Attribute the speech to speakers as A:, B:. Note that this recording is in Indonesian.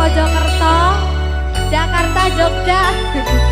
A: Mojokerto, Jakarta, Jogja.